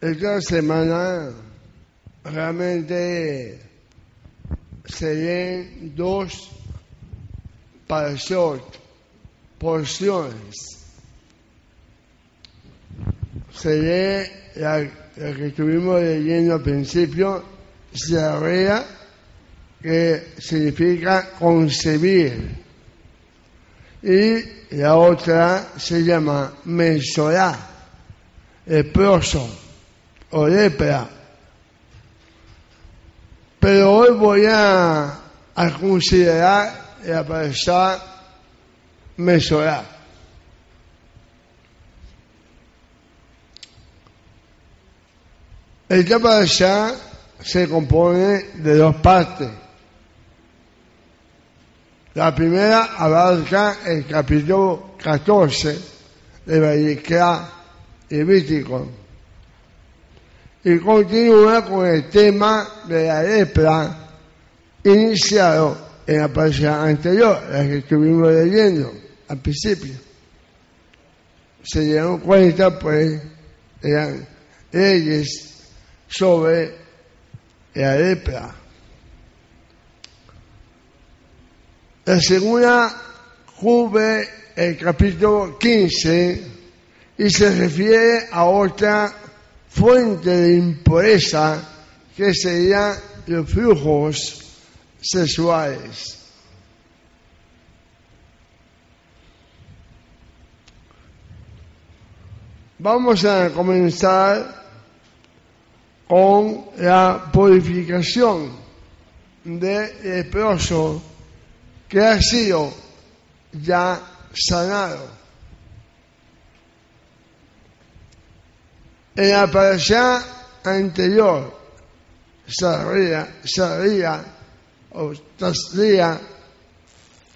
Esta semana realmente se leen dos parashot, porciones. Se lee la, que estuvimos leyendo al principio, Zarea, que significa concebir. Y la otra se llama Mensorá, leproso o lepra. Pero hoy voy a, a considerar la parasha Mensorá. Esta parasha se compone de dos partes. La primera abarca el capítulo 14 de Vallecra Levítico y continúa con el tema de la lepra iniciado en la página anterior, la que estuvimos leyendo al principio. Se dieron cuenta, pues, eran leyes sobre la lepra. La segunda cubre el capítulo 15 y se refiere a otra fuente de impureza que serían los flujos sexuales. Vamos a comenzar con la purificación del leproso que ha sido ya sanado. En la parasha anterior, Saría, Saría o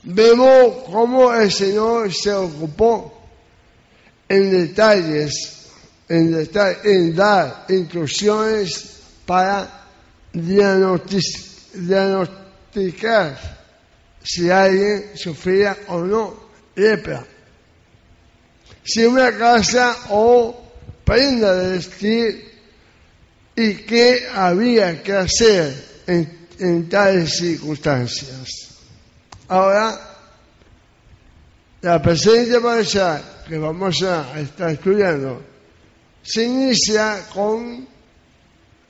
vemos cómo el Señor se ocupó en detalles, en, detalle, en dar instrucciones para diagnosticar si alguien sufría o no lepra. Si una casa o prenda de vestir y qué había que hacer en, tales circunstancias. Ahora, la presente parasha que vamos a estar estudiando se inicia con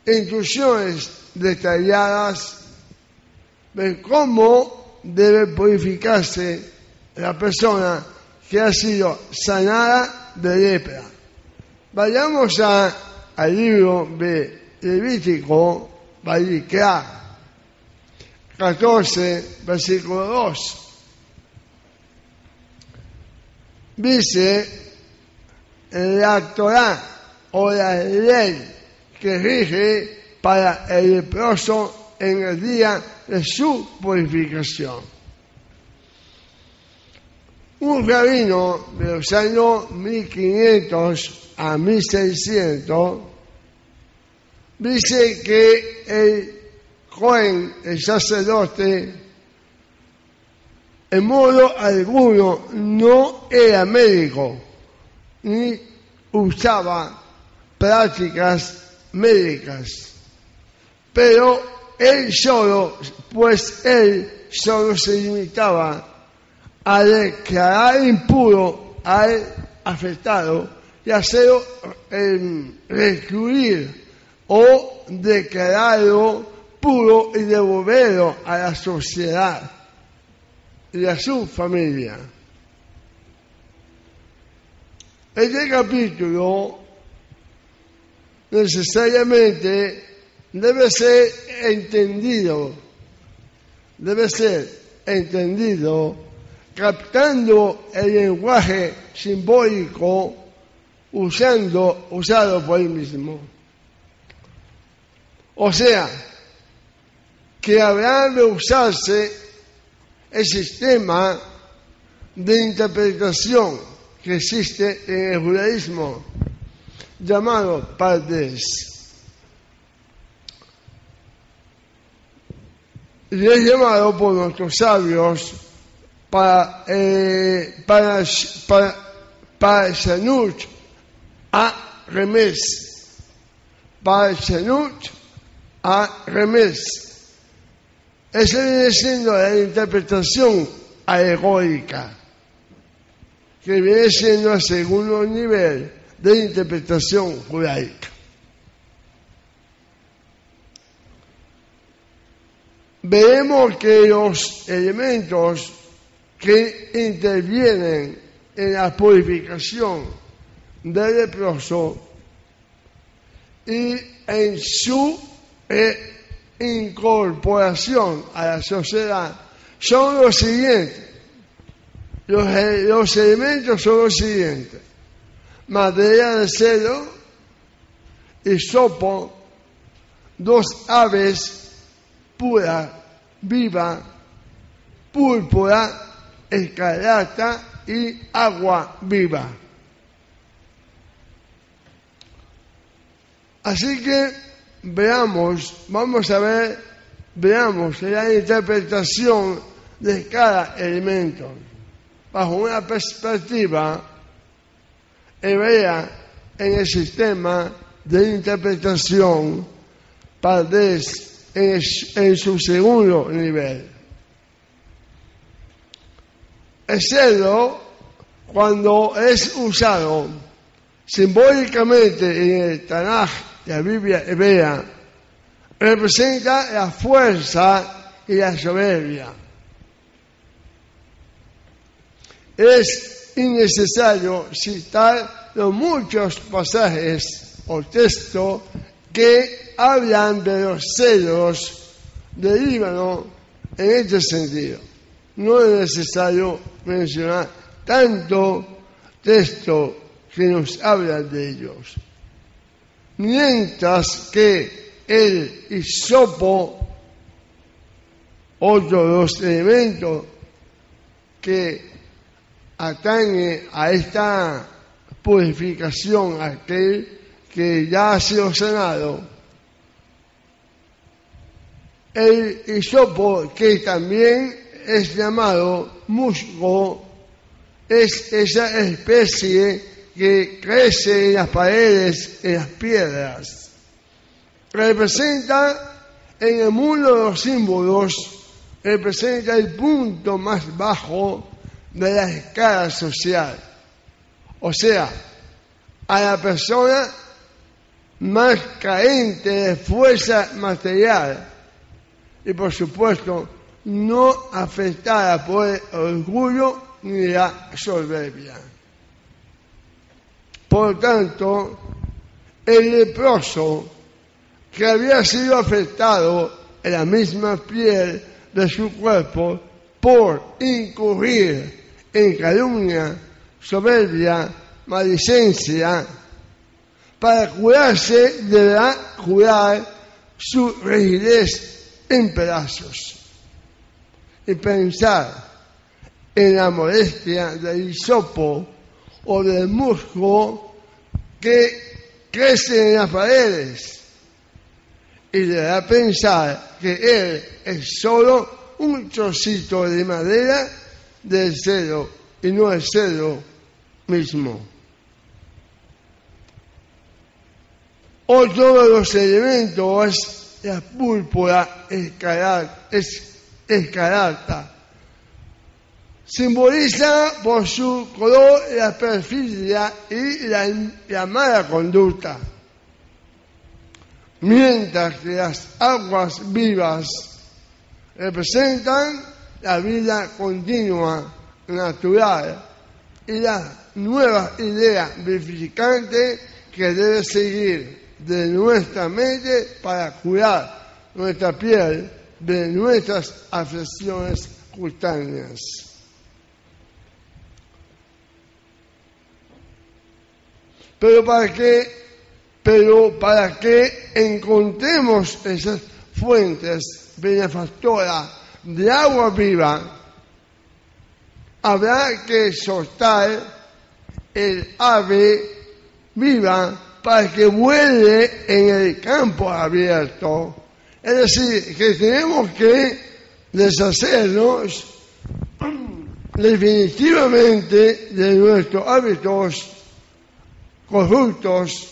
instrucciones detalladas de cómo debe purificarse la persona que ha sido sanada de lepra. Vayamos a, al libro de Levítico, Vallicra, 14, versículo 2. Dice la Torah o la ley que rige para el leproso en el día de su purificación. Un rabino de los años 1500 a 1600 dice que el joven, el sacerdote, en modo alguno no era médico ni usaba prácticas médicas, pero él solo, pues él solo se limitaba a declarar impuro al afectado y hacerlo recluir o declararlo puro y devolverlo a la sociedad y a su familia. Este capítulo necesariamente debe ser entendido, debe ser entendido captando el lenguaje simbólico usando, usado por él mismo. O sea, que habrá de usarse el sistema de interpretación que existe en el judaísmo, llamado Pardes. Y es llamado por nuestros sabios para, eh, a Remes, Parchenut a Remes. Esa viene siendo la interpretación alegórica, que viene siendo el segundo nivel de interpretación judaica. Vemos que los elementos que intervienen en la purificación del leproso y en su eh, incorporación a la sociedad son los siguientes. Los, eh, los elementos son los siguientes. Madera de cedro, sopo, dos aves pura, viva, púrpura, escarlata y agua viva. Así que veamos, vamos a ver, veamos la interpretación de cada elemento bajo una perspectiva hebrea en el sistema de interpretación en su segundo nivel. El celo, cuando es usado simbólicamente en el Tanaj la Biblia hebrea, representa la fuerza y la soberbia. Es innecesario citar los muchos pasajes o textos que hablan de los celos del Líbano en este sentido. No es necesario mencionar tanto texto que nos habla de ellos. Mientras que el hisopo, otro de los elementos que atañe a esta purificación, aquel que ya ha sido sanado, el hisopo que también es llamado musgo, es esa especie que crece en las paredes, en las piedras. Representa en el mundo de los símbolos, representa el punto más bajo de la escala social. O sea, a la persona más carente de fuerza material y por supuesto no afectada por el orgullo ni la soberbia. Por tanto, el leproso que había sido afectado en la misma piel de su cuerpo por incurrir en calumnia, soberbia, malicencia, para curarse deberá curar su rigidez en pedazos y pensar en la modestia del hisopo o del musgo que crece en las paredes y le da pensar que él es solo un trocito de madera del cero y no el cero mismo. Otro de los elementos es la púrpura escarlata simboliza por su color la perfidia y la, mala conducta, mientras que las aguas vivas representan la vida continua, natural y la nueva idea vivificante que debe seguir de nuestra mente para curar nuestra piel de nuestras afecciones cutáneas. pero para que, pero para que encontremos esas fuentes benefactoras de agua viva, habrá que soltar el ave viva para que vuele en el campo abierto. Es decir, que tenemos que deshacernos definitivamente de nuestros hábitos corruptos,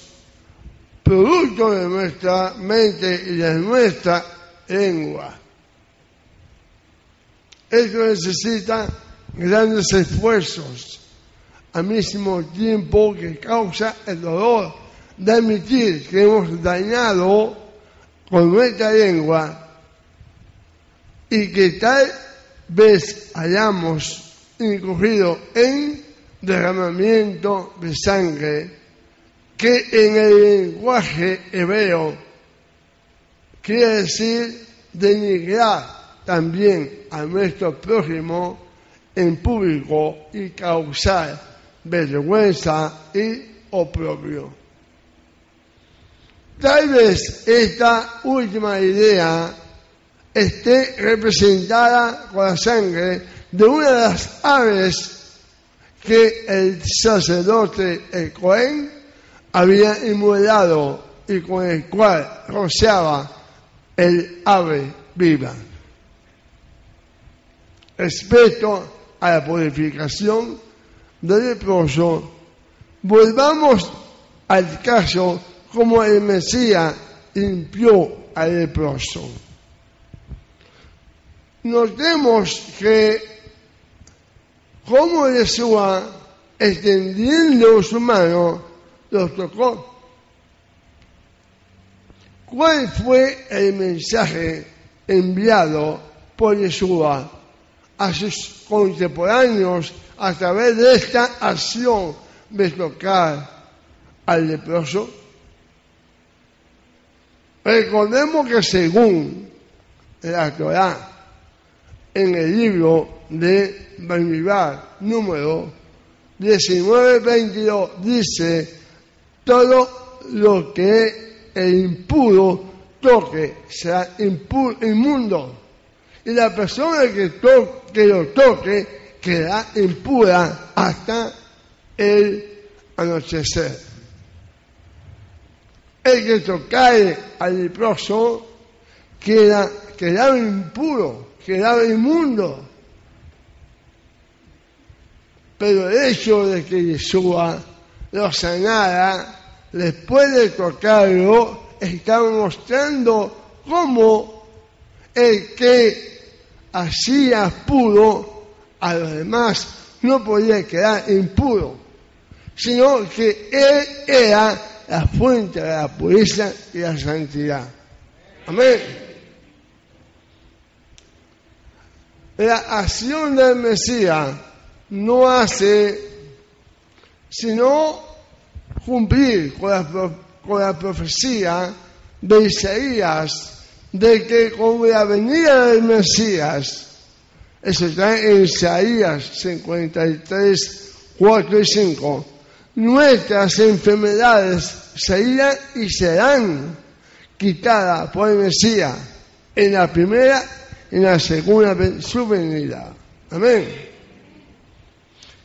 producto de nuestra mente y de nuestra lengua. Esto necesita grandes esfuerzos, al mismo tiempo que causa el dolor de admitir que hemos dañado con nuestra lengua y que tal vez hayamos incurrido en derramamiento de sangre que en el lenguaje hebreo quiere decir denigrar también a nuestro prójimo en público y causar vergüenza y oprobio. Tal vez esta última idea esté representada con la sangre de una de las aves que el sacerdote, el Cohen, había inmolado y con el cual rociaba el ave viva. Respecto a la purificación del leproso, volvamos al caso como el Mesías limpió al leproso. Notemos que como Jesús extendiendo su mano los tocó. ¿Cuál fue el mensaje enviado por Yeshua a sus contemporáneos a través de esta acción de tocar al leproso? Recordemos que según la Torah, en el libro de Bamidbar, número 19-22, dice todo lo que el impuro toque será inmundo. Y la persona que, que lo toque quedará impura hasta el anochecer. El que tocae al leproso queda, queda impuro, queda inmundo. Pero el hecho de que Yeshua lo sanara, después de tocarlo, estaba mostrando cómo el que hacía puro a los demás no podía quedar impuro, sino que él era la fuente de la pureza y la santidad. Amén. La acción del Mesías no hace sino cumplir con la, profecía de Isaías de que con la venida del Mesías, eso está en Isaías 53, 4 y 5, nuestras enfermedades serían y serán quitadas por el Mesías en la primera y en la segunda su venida. Amén.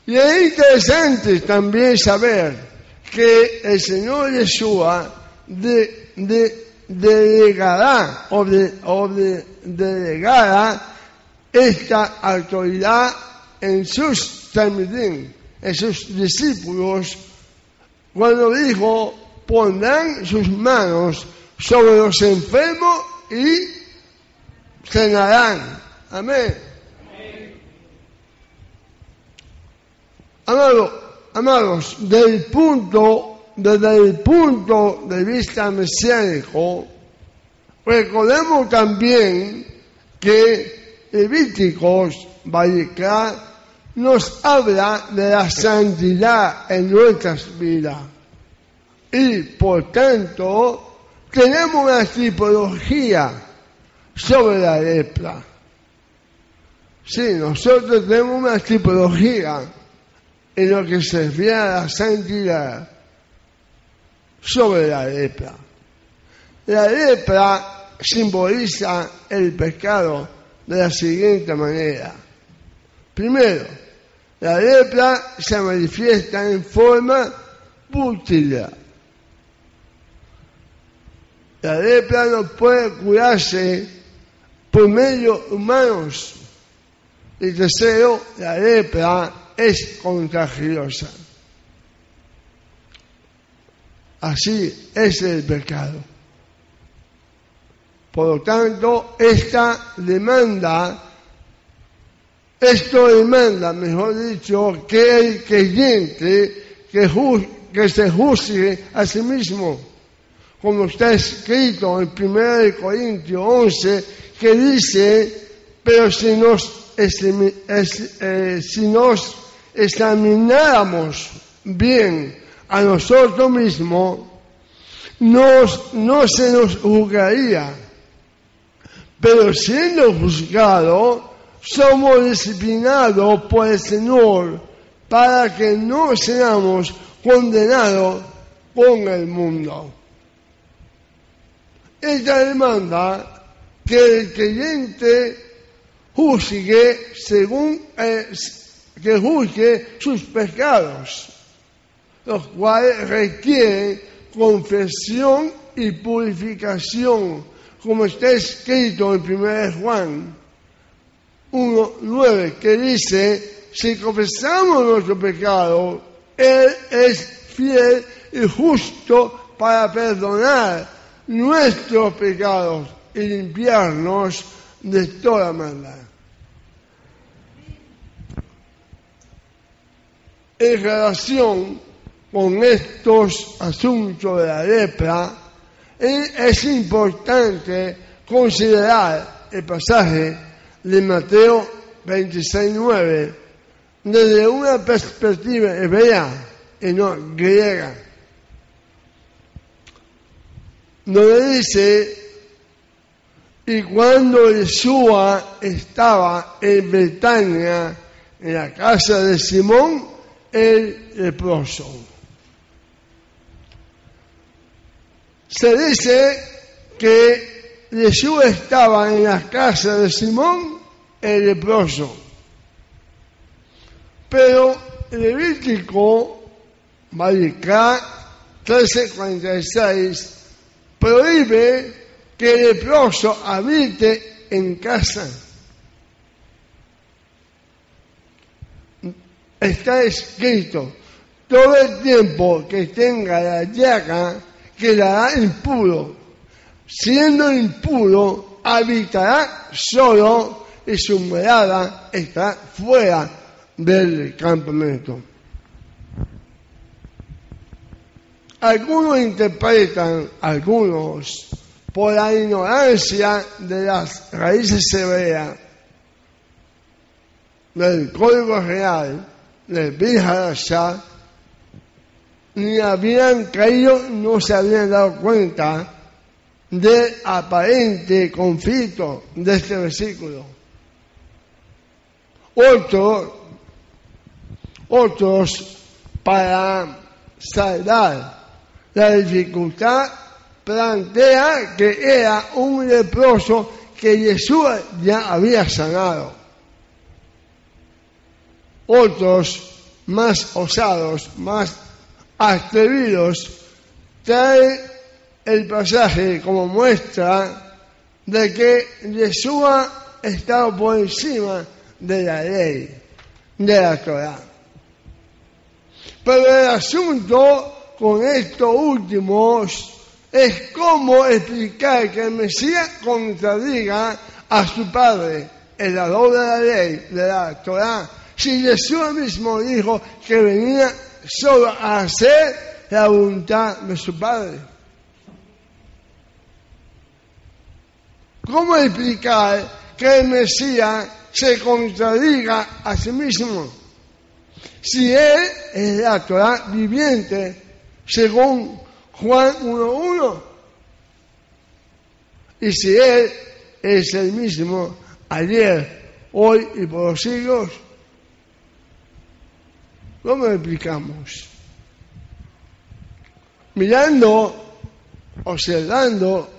Y es interesante también saber que el Señor Yeshua de, de, delegará esta autoridad en sus tamidín, en sus discípulos, cuando dijo, pondrán sus manos sobre los enfermos y cenarán. Amén. amados, del punto, desde el punto de vista mesiánico, recordemos también que Levíticos Vallecá nos habla de la santidad en nuestras vidas. Y por tanto, tenemos una tipología sobre la lepra. Sí, nosotros tenemos una tipología en lo que se refiere a la santidad sobre la lepra. La lepra simboliza el pecado de la siguiente manera. Primero, la lepra se manifiesta en forma pútrida. La lepra no puede curarse por medios humanos. Y tercero, la lepra es contagiosa. Así es el pecado. Por lo tanto, esta demanda, esto demanda, mejor dicho, que el creyente que, que se juzgue a sí mismo, como está escrito en 1 Corintios 11, que dice, pero si nos, eh, si nos examináramos bien a nosotros mismos, no se nos juzgaría. Pero siendo juzgados, somos disciplinados por el Señor para que no seamos condenados con el mundo. Ella demanda que el creyente juzgue según que juzgue sus pecados, los cuales requieren confesión y purificación como está escrito en 1 Juan 1.9, que dice, si confesamos nuestro pecado, Él es fiel y justo para perdonar nuestros pecados y limpiarnos de toda maldad. En relación con estos asuntos de la lepra, es importante considerar el pasaje de Mateo 26.9 desde una perspectiva hebrea y no griega. Donde dice, y cuando Yeshua estaba en Betania, en la casa de Simón, el leproso. Se dice que Jesús estaba en la casa de Simón el leproso. Pero Levítico, Maricá 1346, prohíbe que el leproso habite en casa. Está escrito, todo el tiempo que tenga la llaga quedará impuro. Siendo impuro, habitará solo y su morada está fuera del campamento. Algunos interpretan, algunos, por la ignorancia de las raíces hebreas del código real del Bijarashah, ni habían caído, no se habían dado cuenta del aparente conflicto de este versículo. Otros, otros para saldar la dificultad plantea que era un leproso que Jesús ya había sanado. Otros más osados, más atrevidos trae el pasaje como muestra de que Yeshua estaba por encima de la ley, de la Torah. Pero el asunto con estos últimos es cómo explicar que el Mesías contradiga a su padre, el de la ley, de la Torah, si Jesús mismo dijo que venía solo a hacer la voluntad de su Padre. ¿Cómo explicar que el Mesías se contradiga a sí mismo? Si Él es la Torah viviente, según Juan 1.1, y si Él es el mismo ayer, hoy y por los siglos, ¿Cómo explicamos? Mirando, observando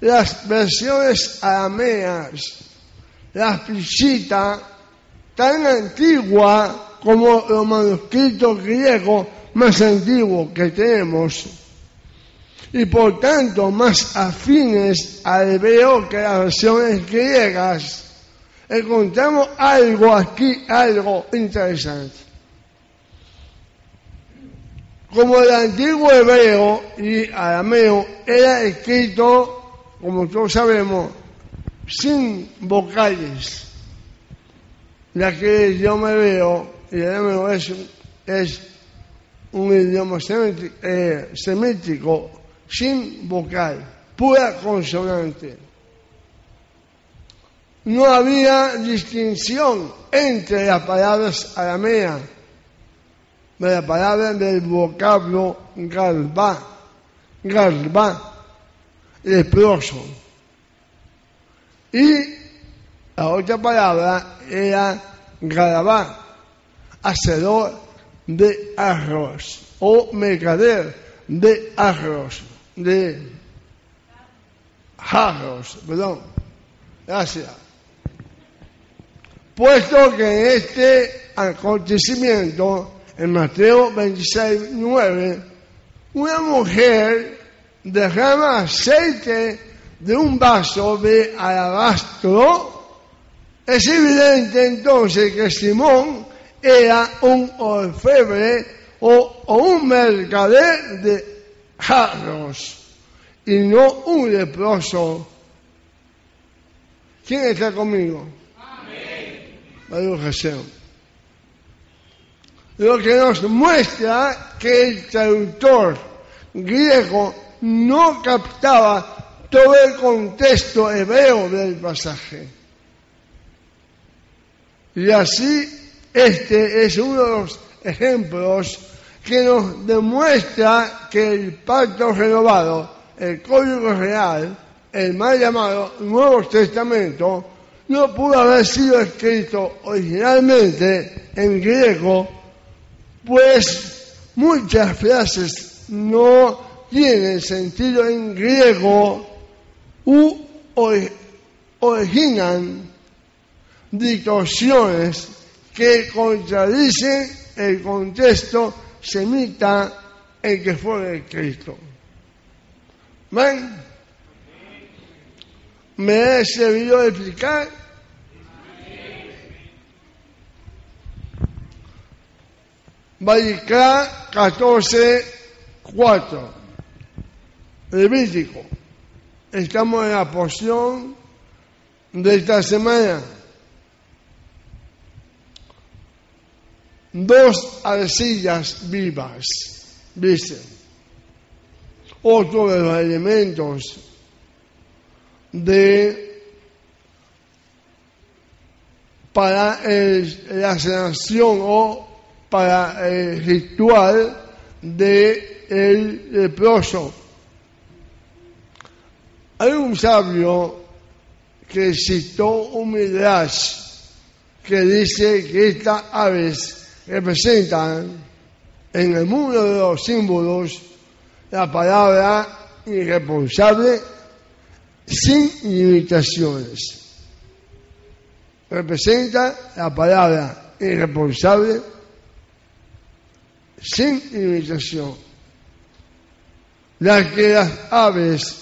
las versiones arameas, la fichita tan antigua como los manuscritos griegos más antiguos que tenemos y por tanto más afines al hebreo que las versiones griegas, encontramos algo aquí, algo interesante. Como el antiguo hebreo y arameo era escrito, como todos sabemos, sin vocales, ya que el idioma hebreo y el es, es un idioma eh, semítico sin vocal, pura consonante. No había distinción entre las palabras arameas de la palabra del vocablo galba, galba, leproso. Y la otra palabra era galabá, hacedor de arroz o mercader de arroz, de arroz, perdón. Gracias. Puesto que en este acontecimiento en Mateo 26, 9, una mujer derrama aceite de un vaso de alabastro, es evidente entonces que Simón era un orfebre o, un mercader de jarros y no un leproso. ¿Quién está conmigo? Amén lo que nos muestra que el traductor griego no captaba todo el contexto hebreo del pasaje. Y así, este es uno de los ejemplos que nos demuestra que el pacto renovado, el código real, el mal llamado Nuevo Testamento, no pudo haber sido escrito originalmente en griego pues muchas frases no tienen sentido en griego u originan distorsiones que contradicen el contexto semita en que fue escrito. ¿Ven? ¿Me he servido de explicar? Vallicá 14, 4. Levítico. Estamos en la porción de esta semana. Dos arcillas vivas, dice. Otro de los elementos de para la sanación o para el ritual de el leproso. Hay un sabio que citó un midrash que dice que estas aves representan en el mundo de los símbolos la palabra irresponsable sin limitaciones. Representa la palabra irresponsable sin limitación. La que las aves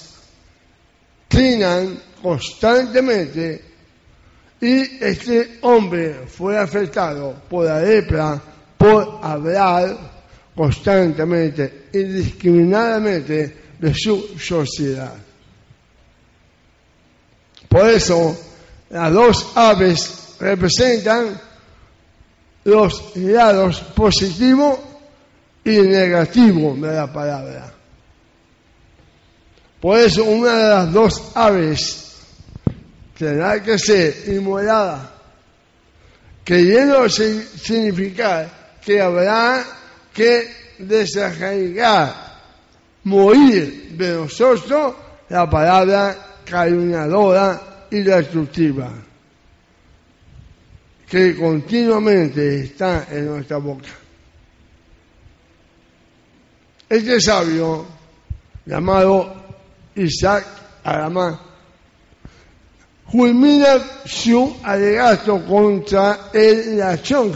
constantemente y este hombre fue afectado por la lepra por hablar constantemente, indiscriminadamente de su sociedad. Por eso, las dos aves representan los lados positivos y negativo de la palabra. Por eso una de las dos aves tendrá que ser inmolada, que lleno significar que habrá que desarraigar, morir de nosotros la palabra calumniadora y destructiva, que continuamente está en nuestra boca. Este sabio, llamado Isaac Aramá, culmina su alegato contra el Lachón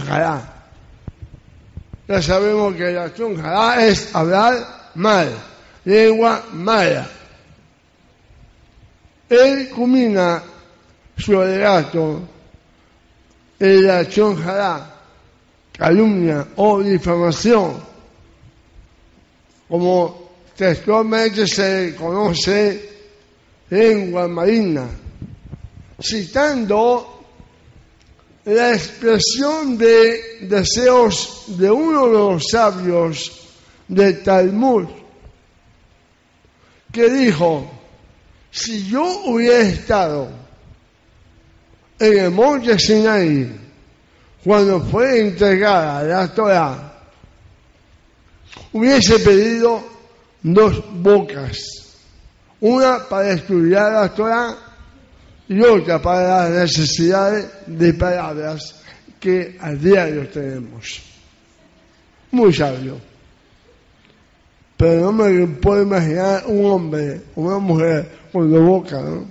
Ya sabemos que el Lachón es hablar mal, lengua mala. Él culmina su alegato, el Lachón calumnia o difamación como textualmente se conoce lengua marina, citando la expresión de deseos de uno de los sabios de Talmud, que dijo, si yo hubiera estado en el monte Sinaí cuando fue entregada la Torah, hubiese pedido dos bocas, una para estudiar la Torah y otra para las necesidades de palabras que a diario tenemos. Muy sabio. Pero no me puedo imaginar un hombre, una mujer con la boca, ¿no?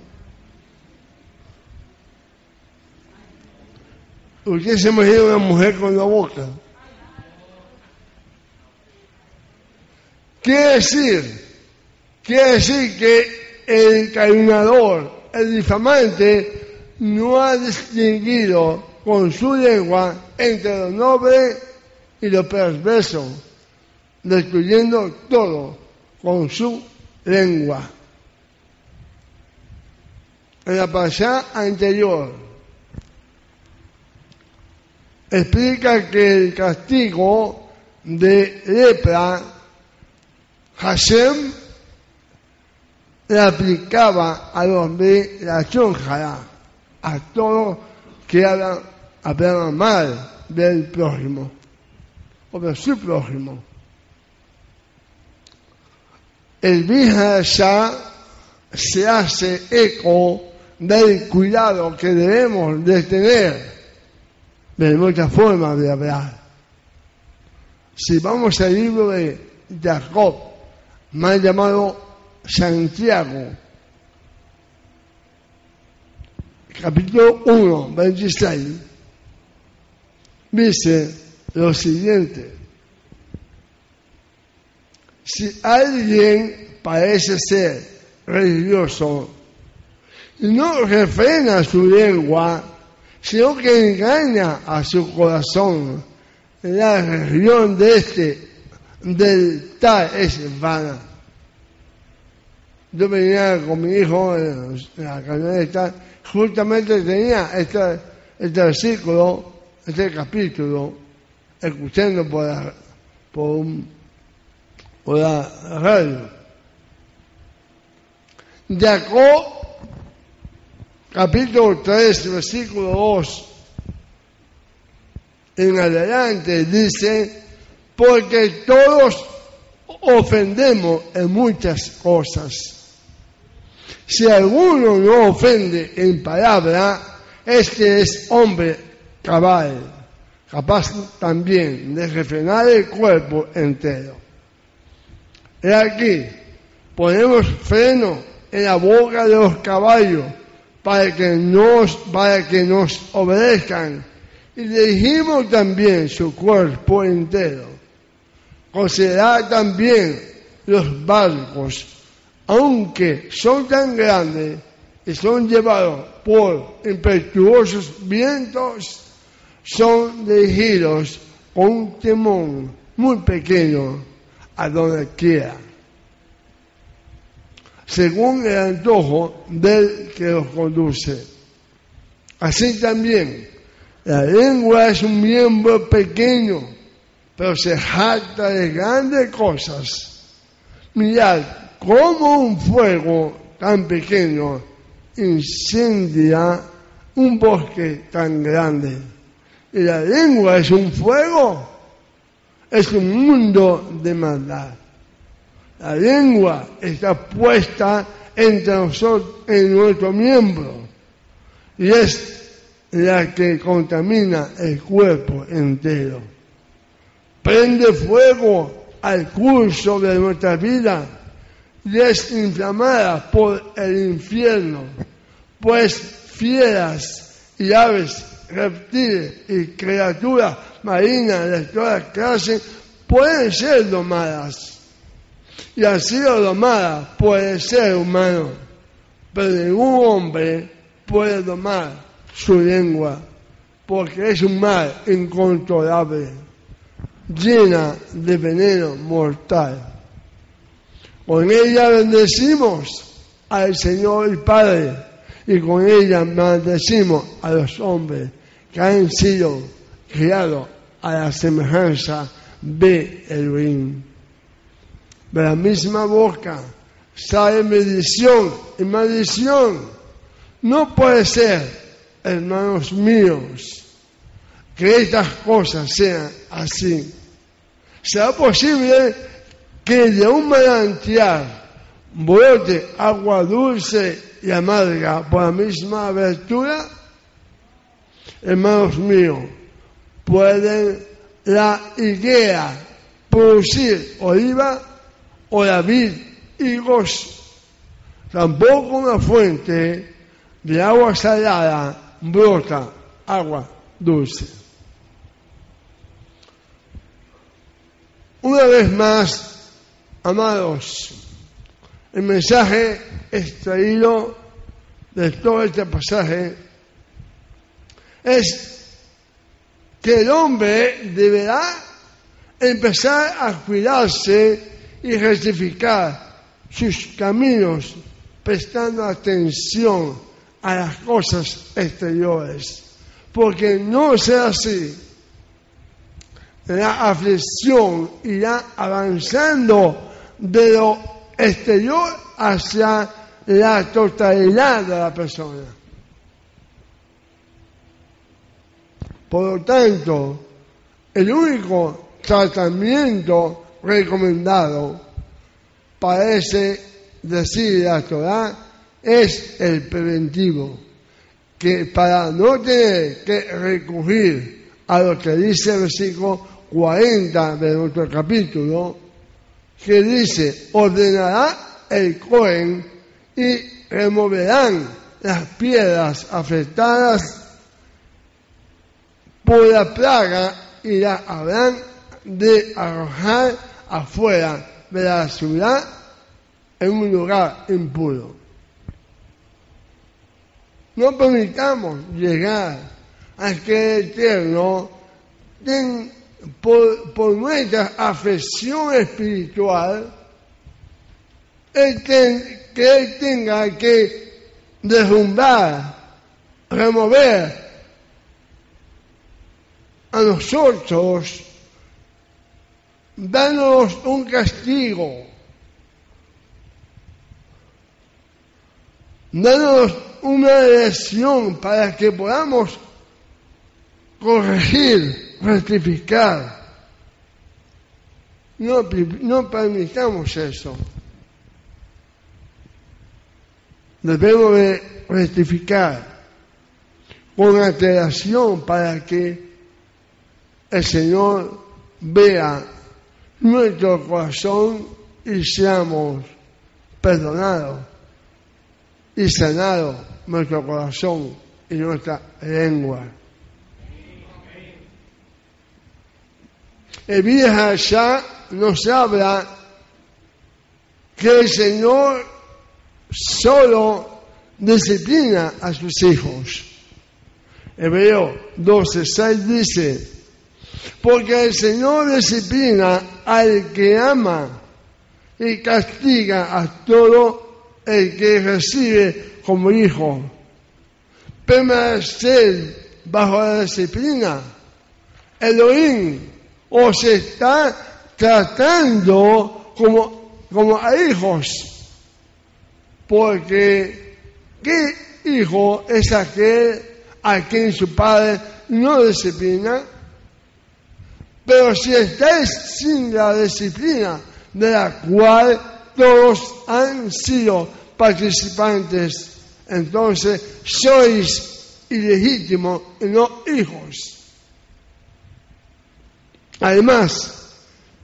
¿Usted se imagina una mujer con la boca? Quiere decir, quiere decir que el calumniador, el difamante, no ha distinguido con su lengua entre lo noble y lo perverso destruyendo todo con su lengua. En la pasada anterior explica que el castigo de lepra Hashem le aplicaba a los de la chonjara, a todos que hablan, mal del prójimo o de su prójimo el ya se hace eco del cuidado que debemos de tener de muchas formas de hablar. Si vamos al libro de Jacob, más llamado Santiago, capítulo 1, 26, dice lo siguiente. Si alguien parece ser religioso y no refrena su lengua, sino que engaña a su corazón, la religión de este, del es vana. Yo venía con mi hijo en la camioneta, justamente tenía este, versículo, este capítulo, escuchando por, por un o la radio. Jacob, capítulo 3, versículo 2 en adelante, dice, porque todos ofendemos en muchas cosas. Si alguno no ofende en palabra, es que es hombre cabal, capaz también de refrenar el cuerpo entero. He aquí, ponemos freno en la boca de los caballos para que nos, para que nos obedezcan y dirigimos también su cuerpo entero. Considerad también los barcos, aunque son tan grandes y son llevados por impetuosos vientos, son dirigidos con un timón muy pequeño a donde quiera, según el antojo del que los conduce. Así también, la lengua es un miembro pequeño, pero se jacta de grandes cosas. Mirad cómo un fuego tan pequeño incendia un bosque tan grande. Y la lengua es un fuego es un mundo de maldad. La lengua está puesta entre nosotros, en nuestro miembro, y es la que contamina el cuerpo entero. Prende fuego al curso de nuestra vida desinflamada por el infierno, pues fieras y aves, reptiles y criaturas marinas de todas clases pueden ser domadas. Y ha sido domada por el ser humano, pero ningún hombre puede domar su lengua, porque es un mal incontrolable, llena de veneno mortal. Con ella bendecimos al Señor y Padre y con ella maldecimos a los hombres que han sido criados a la semejanza de Elohim. De la misma boca sale bendición y maldición. No puede ser, hermanos míos, que estas cosas sean así. ¿Será posible que de un manantial brote agua dulce y amarga por la misma abertura? Hermanos míos, pueden la higuera producir oliva o la vid higos. Tampoco una fuente de agua salada brota agua dulce. Una vez más, amados, el mensaje extraído de todo este pasaje es que el hombre deberá empezar a cuidarse y rectificar sus caminos prestando atención a las cosas exteriores. Porque no sea así, la aflicción irá avanzando de lo exterior hacia la totalidad de la persona. Por lo tanto, el único tratamiento recomendado parece decir la Torah es el preventivo, que para no tener que recurrir a lo que dice el versículo 40 de nuestro capítulo, que dice, ordenará el Cohen y removerán las piedras afectadas por la plaga y la habrán de arrojar afuera de la ciudad en un lugar impuro. No permitamos llegar a que el Eterno por, nuestra afección espiritual, que Él tenga que derrumbar, remover a nosotros, danos un castigo, danos una lección para que podamos corregir, rectificar. No, permitamos eso. Debemos de rectificar con alteración para que el Señor vea nuestro corazón y seamos perdonados y sanados nuestro corazón y nuestra lengua. El vieja ya nos habla que el Señor solo disciplina a sus hijos. Hebreo 12.6 dice, porque el Señor disciplina al que ama y castiga a todo el que recibe como hijo. Permanecer bajo la disciplina. Elohim os está tratando como, como a hijos. Porque, ¿qué hijo es aquel a quien su padre no disciplina? Pero si estáis sin la disciplina de la cual todos han sido participantes, entonces sois ilegítimos y no hijos. Además,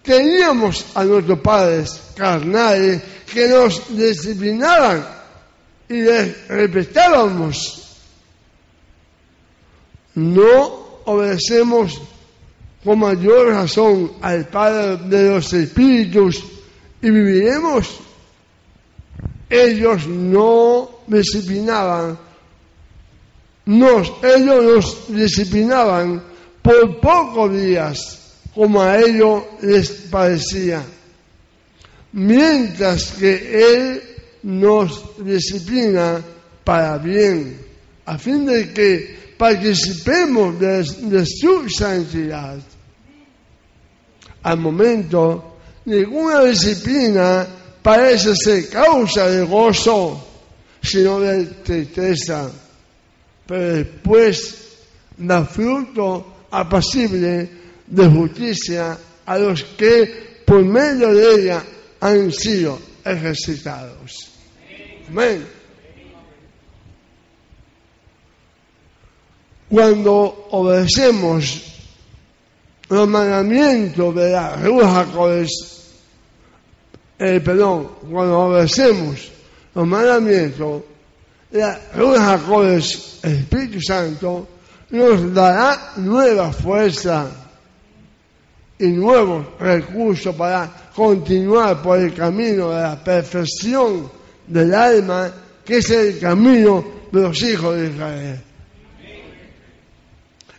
teníamos a nuestros padres carnales que nos disciplinaban y les respetábamos. No obedecemos con mayor razón al Padre de los Espíritus y viviremos. Ellos no disciplinaban, ellos nos disciplinaban por pocos días, como a ellos les parecía. mientras que Él nos disciplina para bien, a fin de que participemos de, de su santidad. Al momento, ninguna disciplina parece ser causa de gozo, sino de tristeza, pero después da fruto apacible de justicia a los que por medio de ella han sido ejercitados. Amén. Cuando obedecemos los mandamientos de la Ruja eh, perdón, cuando obedecemos los mandamientos la Ruja el Espíritu Santo, nos dará nueva fuerza y nuevos recursos para continuar por el camino de la perfección del alma, que es el camino de los hijos de Israel.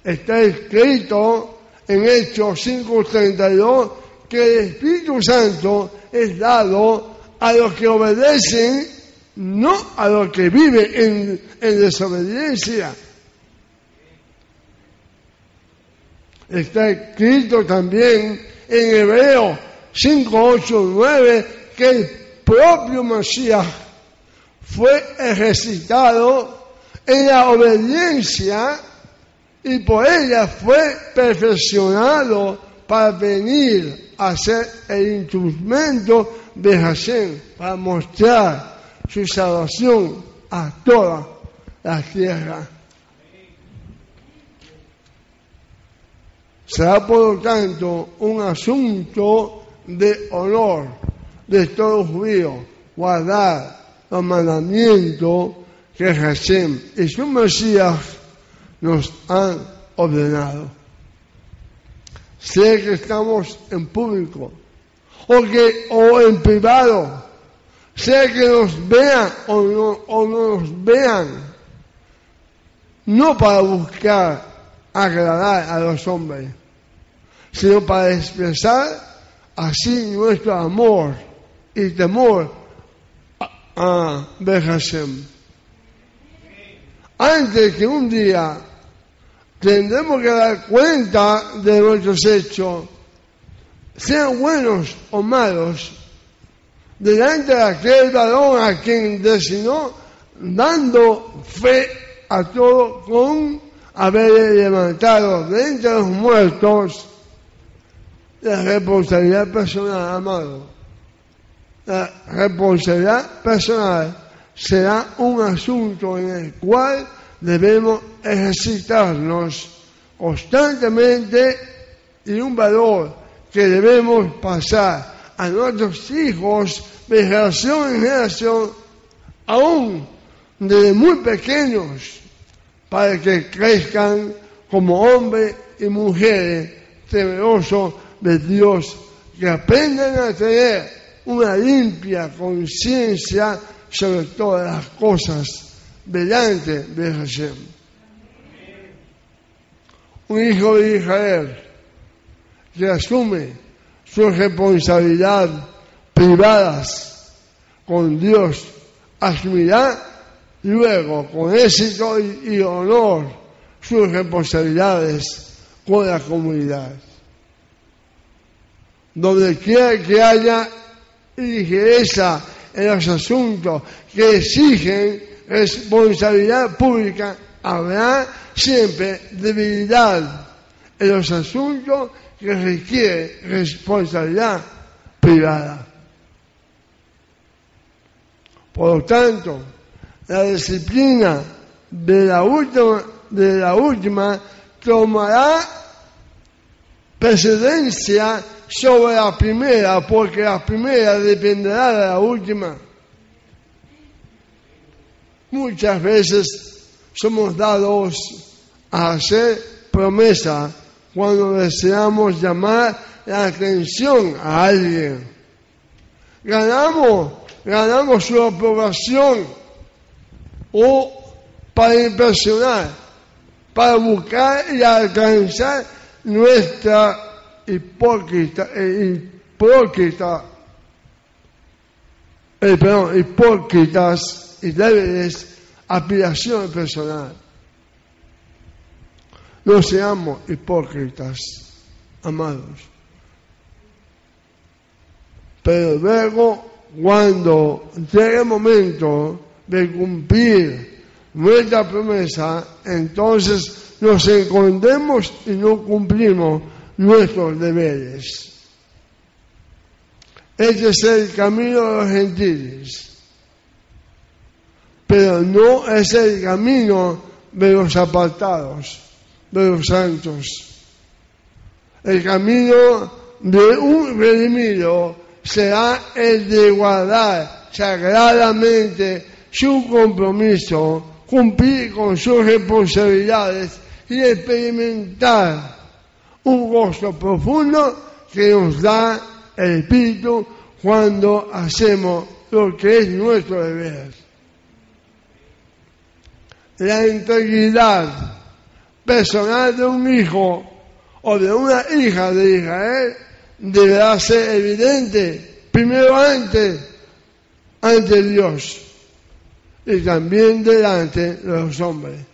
Está escrito en Hechos 5:32 que el Espíritu Santo es dado a los que obedecen, no a los que viven en, en desobediencia. Está escrito también en Hebreo 5, 8, 9 que el propio Mesías fue ejercitado en la obediencia y por ella fue perfeccionado para venir a ser el instrumento de Hashem, para mostrar su salvación a toda la tierra. Será por lo tanto un asunto de honor de todo judío guardar los mandamientos que Hashem y su Mesías nos han ordenado. Sé que estamos en público o, que, o en privado, sé que nos vean o no, o no nos vean, no para buscar agradar a los hombres, sino para expresar así nuestro amor y temor a, a Antes que un día tendremos que dar cuenta de nuestros hechos, sean buenos o malos, delante de aquel varón a quien designó, dando fe a todo con haber levantado de entre los muertos la responsabilidad personal, amado. La responsabilidad personal será un asunto en el cual debemos ejercitarnos constantemente y un valor que debemos pasar a nuestros hijos de generación en generación, aún desde muy pequeños, para que crezcan como hombres y mujeres temerosos de Dios, que aprendan a tener una limpia conciencia sobre todas las cosas delante de Hashem. Un hijo de Israel que asume su responsabilidad privadas con Dios, asumirá luego con éxito y honor sus responsabilidades con la comunidad donde quiera que haya ligereza en los asuntos que exigen responsabilidad pública, habrá siempre debilidad en los asuntos que requieren responsabilidad privada. Por lo tanto, la disciplina de la última, de la última tomará precedencia sobre la primera, porque la primera dependerá de la última. Muchas veces somos dados a hacer promesa cuando deseamos llamar la atención a alguien. Ganamos, ganamos su aprobación o para impresionar, para buscar y alcanzar nuestra hipócrita e hipócrita eh, perdón, hipócritas y débiles aspiraciones personales. No seamos hipócritas, amados. Pero luego, cuando llegue el momento de cumplir nuestra promesa, entonces nos escondemos y no cumplimos nuestros deberes. Este es el camino de los gentiles, pero no es el camino de los apartados, de los santos. El camino de un redimido será el de guardar sagradamente su compromiso, cumplir con sus responsabilidades y experimentar un gozo profundo que nos da el Espíritu cuando hacemos lo que es nuestro deber. La integridad personal de un hijo o de una hija de Israel deberá ser evidente primero antes ante Dios y también delante de los hombres.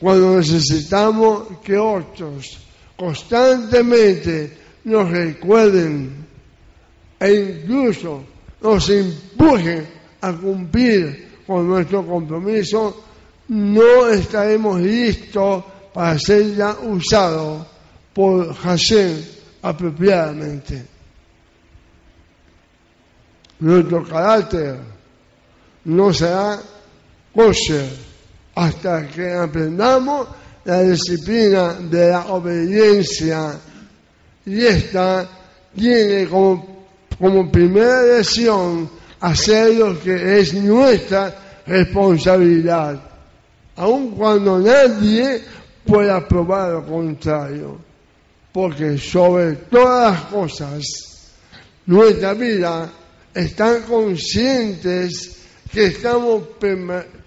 Cuando necesitamos que otros constantemente nos recuerden e incluso nos empujen a cumplir con nuestro compromiso, no estaremos listos para ser ya usados por Hashem apropiadamente. Nuestro carácter no será kosher hasta que aprendamos la disciplina de la obediencia. Y esta tiene como, como primera lección hacer lo que es nuestra responsabilidad, aun cuando nadie pueda probar lo contrario, porque sobre todas las cosas, nuestra vida están conscientes que estamos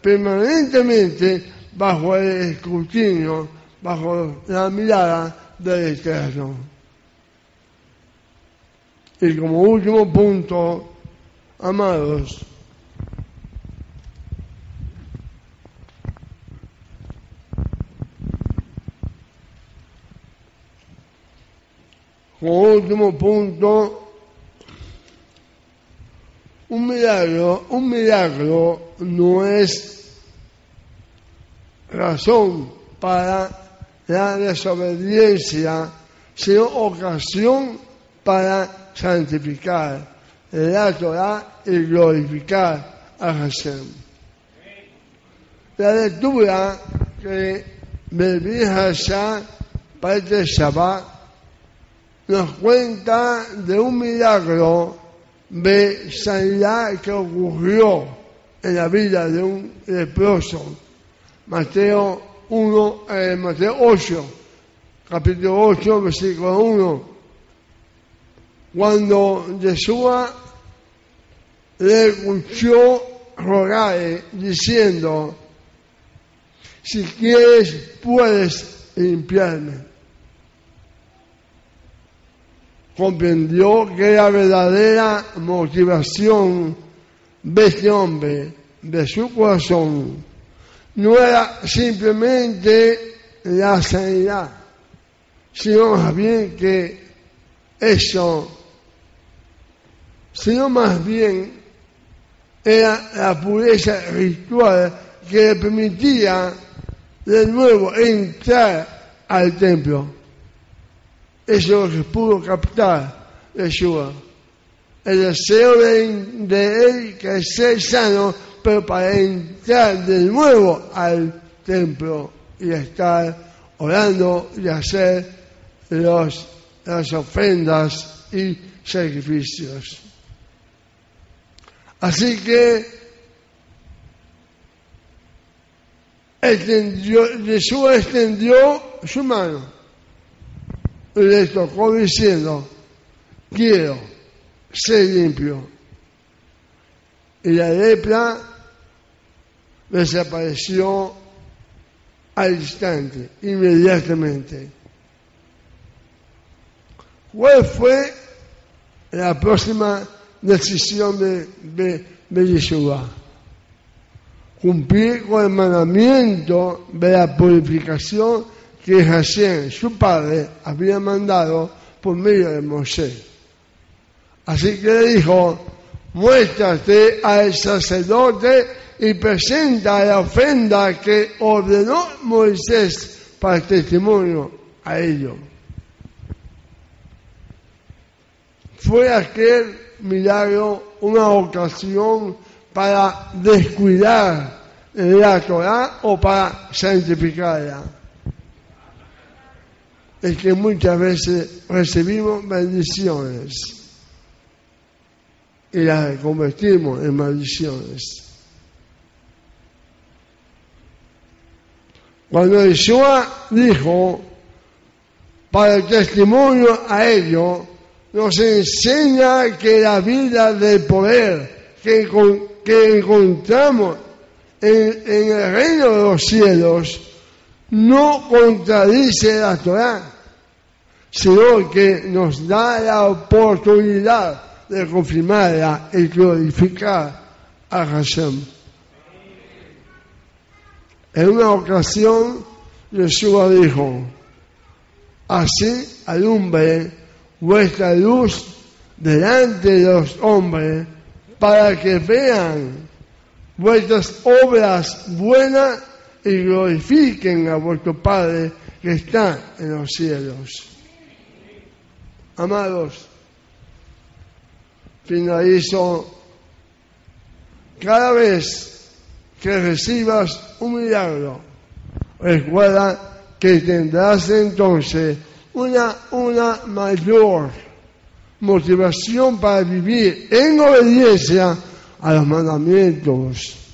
permanentemente bajo el escrutinio, bajo la mirada del Eterno. Y como último punto, amados, como último punto, un milagro, un milagro no es razón para la desobediencia, sino ocasión para santificar la Torah y glorificar a Hashem. La lectura que me Hashem para este Shabbat nos cuenta de un milagro de sanidad que ocurrió en la vida de un leproso. Mateo 1, eh, Mateo 8, capítulo 8, versículo 1 cuando Yeshua le escuchó rogar diciendo, si quieres puedes limpiarme. Comprendió que la verdadera motivación de este hombre, de su corazón, no era simplemente la sanidad, sino más bien que eso sino más bien era la pureza ritual que le permitía de nuevo entrar al templo. Eso es lo que pudo captar Yeshua. El deseo de, él que ser sano, pero para entrar de nuevo al templo y estar orando y hacer las ofrendas y sacrificios. Así que extendió, Jesús extendió su mano le tocó diciendo, quiero ser limpio. Y la lepra desapareció al instante, inmediatamente. ¿Cuál fue la próxima decisión de, de, de Yeshua. Cumplir con el mandamiento de la purificación que Hashem, su padre, había mandado por medio de Moisés. Así que le dijo, muéstrate al sacerdote y presenta la ofrenda que ordenó Moisés para testimonio a ellos. Fue aquel milagro una ocasión para descuidar la Torah o para santificarla. Es que muchas veces recibimos bendiciones y las convertimos en maldiciones. Cuando Yeshua dijo, para el testimonio a ello, nos enseña que la vida del poder que, encontramos en, en, el reino de los cielos no contradice la Torah, sino que nos da la oportunidad de confirmarla y glorificar a Hashem. En una ocasión, Jesús dijo, así alumbre vuestra luz delante de los hombres para que vean vuestras obras buenas y glorifiquen a vuestro Padre que está en los cielos. Amados, finalizo cada vez que recibas un milagro, recuerda que tendrás entonces una, una mayor motivación para vivir en obediencia a los mandamientos.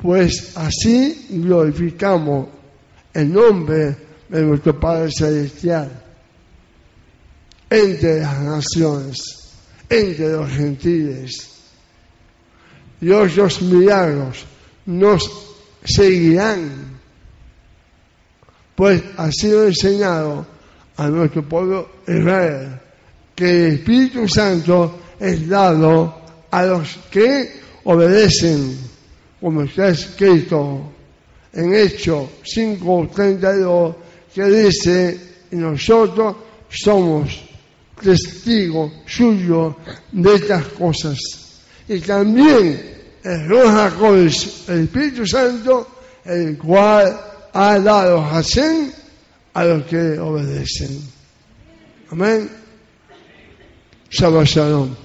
Pues así glorificamos el nombre de nuestro Padre Celestial entre las naciones, entre los gentiles. Y los milagros nos seguirán, pues ha sido enseñado a nuestro pueblo Israel que el Espíritu Santo es dado a los que obedecen, como está escrito en Hechos 5:32, que dice, nosotros somos testigos suyos de estas cosas. Y también el Roja el Espíritu Santo, el cual ha dado Hashem a los que obedecen. Amén. Shabbat Shalom.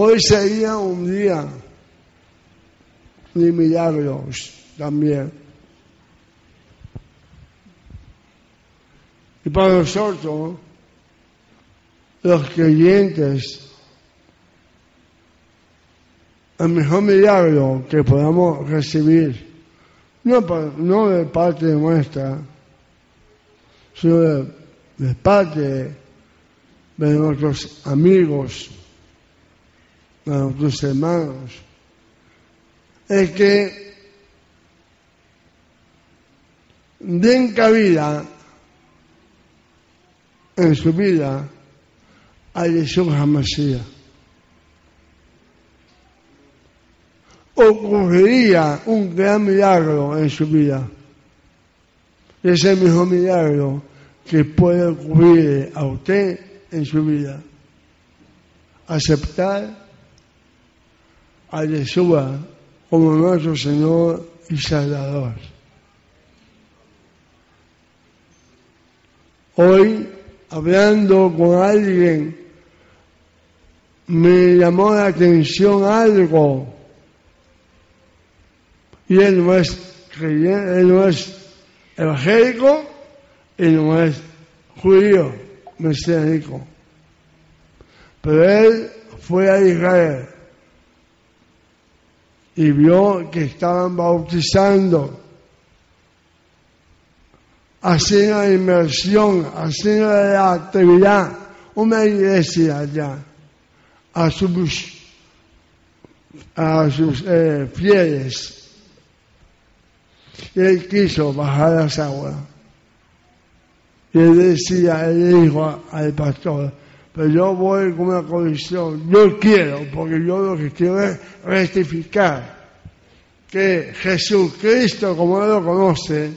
Hoy sería un día de milagros también. Y para nosotros, los creyentes, el mejor milagro que podamos recibir, no, de parte nuestra, sino de parte de nuestros amigos, a nuestros hermanos, es que den cabida en su vida a Jesús Hamasía. Ocurriría un gran milagro en su vida. Es el mejor milagro que puede ocurrir a usted en su vida. Aceptar a Yeshua como nuestro Señor y Salvador. Hoy, hablando con alguien, me llamó la atención algo. Y él no es creyente, él no es evangélico y no es judío, mesiánico. Pero él fue a Israel y vio que estaban bautizando, haciendo la inmersión, haciendo la actividad, una iglesia allá, a sus, a sus eh, fieles. Y él quiso bajar las aguas. Y él decía, él dijo al pastor, pero yo voy con una condición, yo quiero, porque yo lo que quiero es rectificar que Jesucristo, como lo conoce,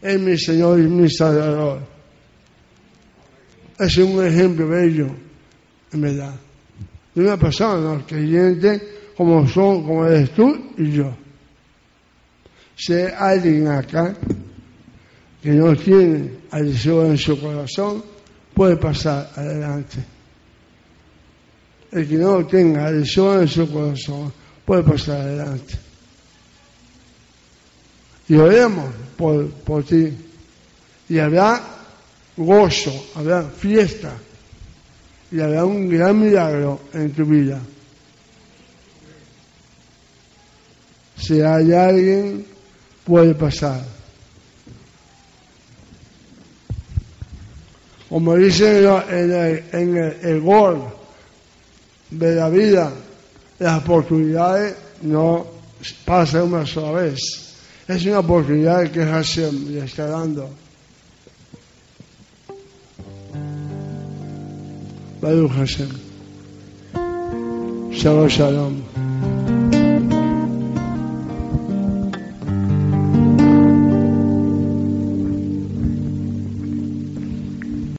es mi Señor y mi Salvador. Es un ejemplo bello, en verdad, de una persona creyente como son, como eres tú y yo. Si hay alguien acá que no tiene al en su corazón, puede pasar adelante. El que no tenga al en su corazón, puede pasar adelante. Y oremos por, por ti. Y habrá gozo, habrá fiesta y habrá un gran milagro en tu vida. Si hay alguien, puede pasar. Como dicen en el, en el, gol de la vida, las oportunidades no pasan una sola vez. Es una oportunidad que Hashem le está dando. Baruch Hashem. Shalom, shalom.